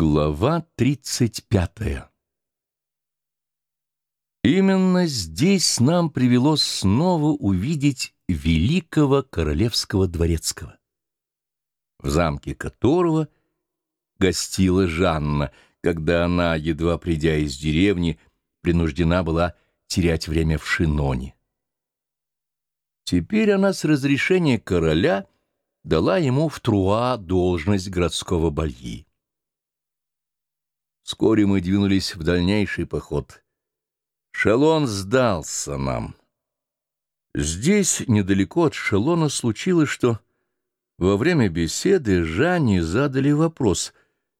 Глава 35 Именно здесь нам привелось снова увидеть великого королевского дворецкого, в замке которого гостила Жанна, когда она, едва придя из деревни, принуждена была терять время в Шиноне. Теперь она с разрешения короля дала ему в Труа должность городского бальи. Вскоре мы двинулись в дальнейший поход. Шалон сдался нам. Здесь, недалеко от Шалона, случилось, что во время беседы Жанне задали вопрос,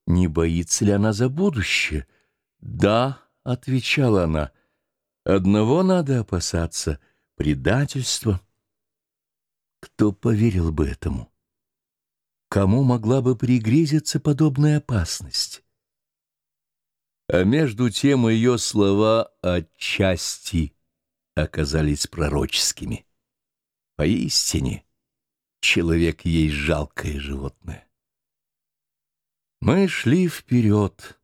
не боится ли она за будущее. «Да», — отвечала она, — «одного надо опасаться — предательства». Кто поверил бы этому? Кому могла бы пригрезиться подобная опасность? А между тем ее слова отчасти оказались пророческими. Поистине, человек есть жалкое животное. Мы шли вперед,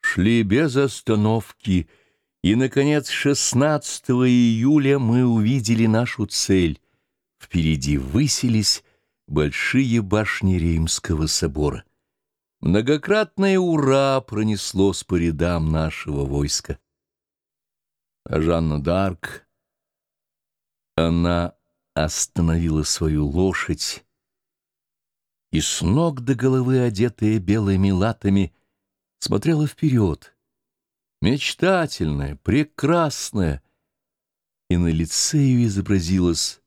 шли без остановки, и, наконец, 16 июля мы увидели нашу цель. Впереди высились большие башни Римского собора. Многократное «Ура» пронеслось по рядам нашего войска. А Жанна Д'Арк, она остановила свою лошадь, и с ног до головы, одетая белыми латами, смотрела вперед, мечтательная, прекрасная, и на лице ее изобразилась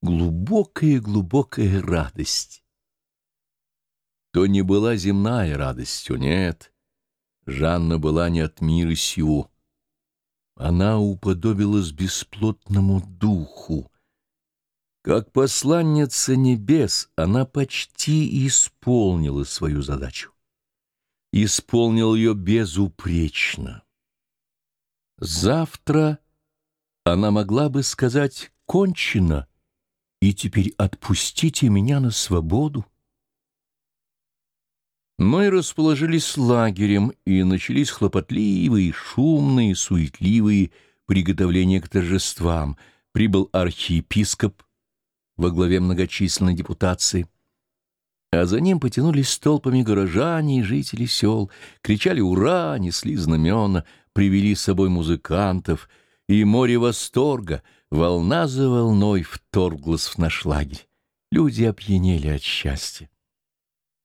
глубокая-глубокая радость то не была земная радостью, нет. Жанна была не от мира сего. Она уподобилась бесплотному духу. Как посланница небес, она почти исполнила свою задачу. Исполнил ее безупречно. Завтра она могла бы сказать «кончено», и теперь отпустите меня на свободу. Мы расположились лагерем, и начались хлопотливые, шумные, суетливые приготовления к торжествам. Прибыл архиепископ во главе многочисленной депутации. А за ним потянулись толпами горожане и жители сел, кричали «Ура!», несли знамена, привели с собой музыкантов, и море восторга, волна за волной вторглась в наш лагерь. Люди опьянели от счастья.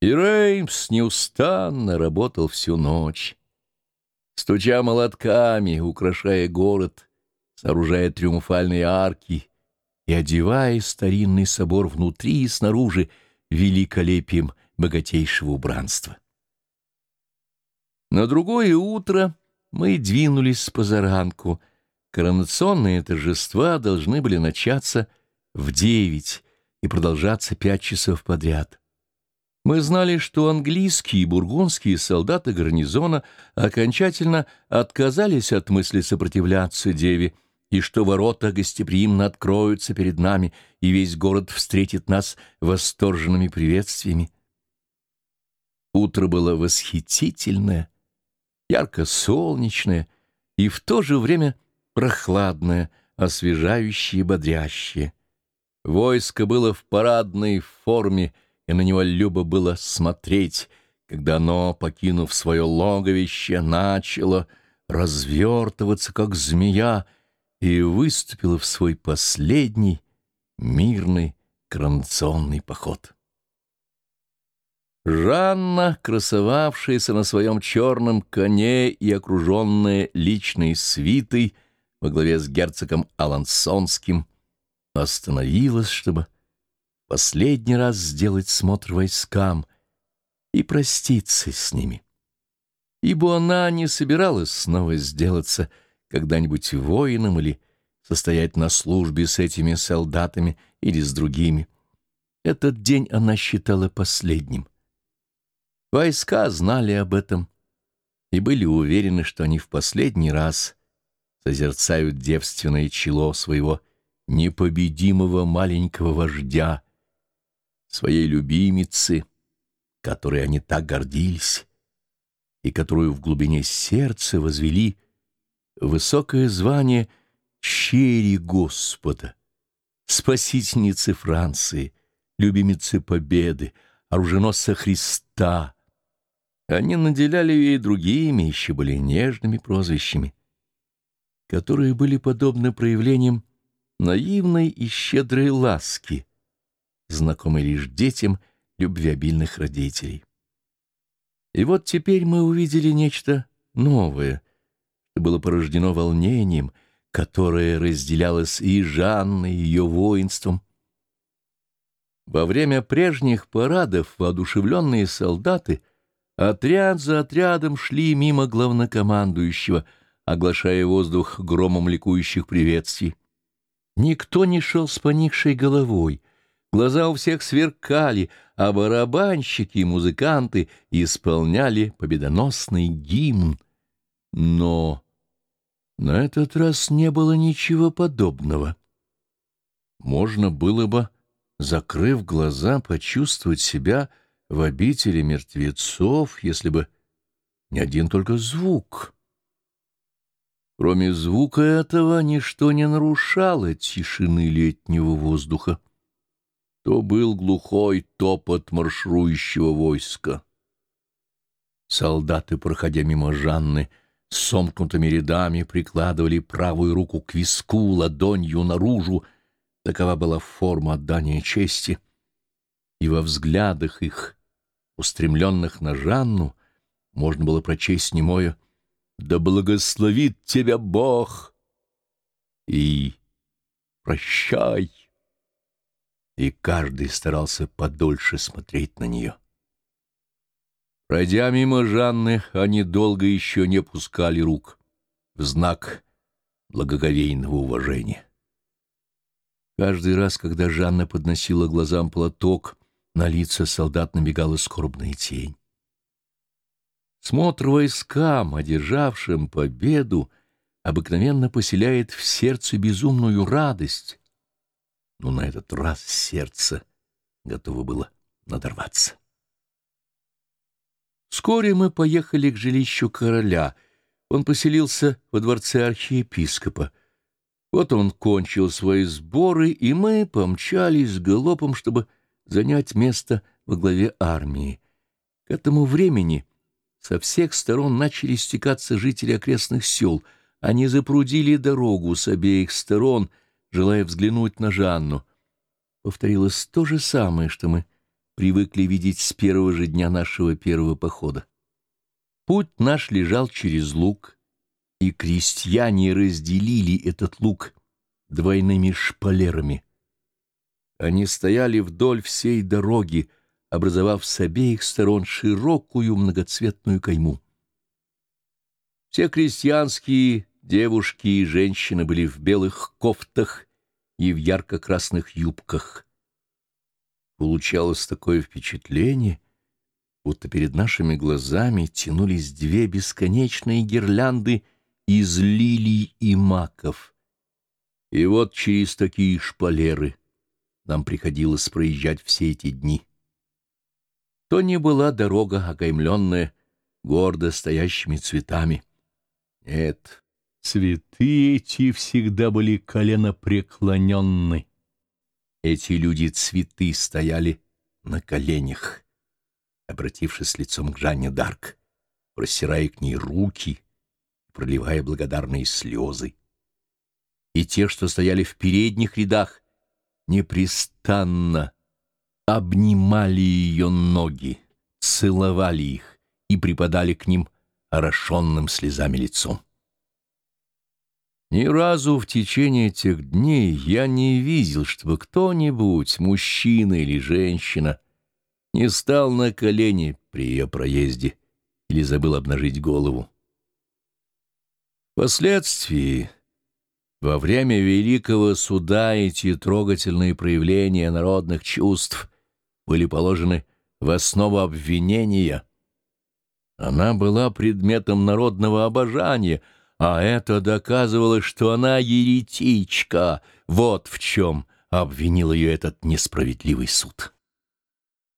И Реймс неустанно работал всю ночь, стуча молотками, украшая город, сооружая триумфальные арки и одевая старинный собор внутри и снаружи великолепием богатейшего убранства. На другое утро мы двинулись с позаранку. Коронационные торжества должны были начаться в девять и продолжаться пять часов подряд. Мы знали, что английские и бургундские солдаты гарнизона окончательно отказались от мысли сопротивляться деве, и что ворота гостеприимно откроются перед нами, и весь город встретит нас восторженными приветствиями. Утро было восхитительное, ярко-солнечное и в то же время прохладное, освежающее и бодрящее. Войско было в парадной форме, и на него любо было смотреть, когда оно, покинув свое логовище, начало развертываться, как змея, и выступило в свой последний мирный коронационный поход. Жанна, красовавшаяся на своем черном коне и окруженная личной свитой во главе с герцогом Алансонским, остановилась, чтобы последний раз сделать смотр войскам и проститься с ними. Ибо она не собиралась снова сделаться когда-нибудь воином или состоять на службе с этими солдатами или с другими. Этот день она считала последним. Войска знали об этом и были уверены, что они в последний раз созерцают девственное чело своего непобедимого маленького вождя, своей любимицы, которой они так гордились, и которую в глубине сердца возвели высокое звание «Щери Господа», спасительницы Франции, любимицы Победы, оруженосца Христа. Они наделяли ее и другими, еще более нежными прозвищами, которые были подобны проявлениям наивной и щедрой ласки, знакомой лишь детям любвеобильных родителей. И вот теперь мы увидели нечто новое, что было порождено волнением, которое разделялось и Жанной, и ее воинством. Во время прежних парадов воодушевленные солдаты отряд за отрядом шли мимо главнокомандующего, оглашая воздух громом ликующих приветствий. Никто не шел с поникшей головой, глаза у всех сверкали, а барабанщики и музыканты исполняли победоносный гимн. Но на этот раз не было ничего подобного. Можно было бы, закрыв глаза, почувствовать себя в обители мертвецов, если бы не один только звук — Кроме звука этого, ничто не нарушало тишины летнего воздуха. То был глухой топот марширующего войска. Солдаты, проходя мимо Жанны, с сомкнутыми рядами прикладывали правую руку к виску, ладонью наружу. Такова была форма отдания чести. И во взглядах их, устремленных на Жанну, можно было прочесть немое да благословит тебя Бог, и прощай. И каждый старался подольше смотреть на нее. Пройдя мимо Жанны, они долго еще не пускали рук в знак благоговейного уважения. Каждый раз, когда Жанна подносила глазам платок, на лица солдат набегала скорбная тень. Смотр войскам, одержавшим победу, обыкновенно поселяет в сердце безумную радость. Но на этот раз сердце готово было надорваться. Вскоре мы поехали к жилищу короля. Он поселился во дворце архиепископа. Вот он кончил свои сборы, и мы помчались галопом, чтобы занять место во главе армии. К этому времени со всех сторон начали стекаться жители окрестных сел. Они запрудили дорогу с обеих сторон, желая взглянуть на Жанну. Повторилось то же самое, что мы привыкли видеть с первого же дня нашего первого похода. Путь наш лежал через луг, и крестьяне разделили этот луг двойными шпалерами. Они стояли вдоль всей дороги, образовав с обеих сторон широкую многоцветную кайму. Все крестьянские девушки и женщины были в белых кофтах и в ярко-красных юбках. Получалось такое впечатление, будто перед нашими глазами тянулись две бесконечные гирлянды из лилий и маков. И вот через такие шпалеры нам приходилось проезжать все эти дни то не была дорога, окаймленная гордо стоящими цветами. Нет, цветы эти всегда были коленопреклоненны. Эти люди цветы стояли на коленях, обратившись лицом к Жанне Дарк, простирая к ней руки, проливая благодарные слезы. И те, что стояли в передних рядах, непрестанно обнимали ее ноги, целовали их и припадали к ним орошенным слезами лицом. Ни разу в течение этих дней я не видел, чтобы кто-нибудь, мужчина или женщина, не стал на колени при ее проезде или забыл обнажить голову. Впоследствии, во время Великого Суда, эти трогательные проявления народных чувств были положены в основу обвинения. Она была предметом народного обожания, а это доказывало, что она еретичка. Вот в чем обвинил ее этот несправедливый суд.